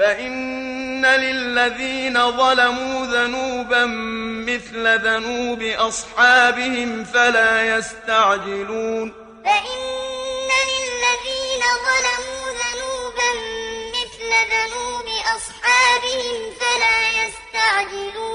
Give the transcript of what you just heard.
فإن للذين ظلموا ذنوبا مثل ذنوب أصحابهم فلا يستعجلون فإن للذين ظلموا ذنوبا مثل ذنوب أصحابهم فلا يستعجلون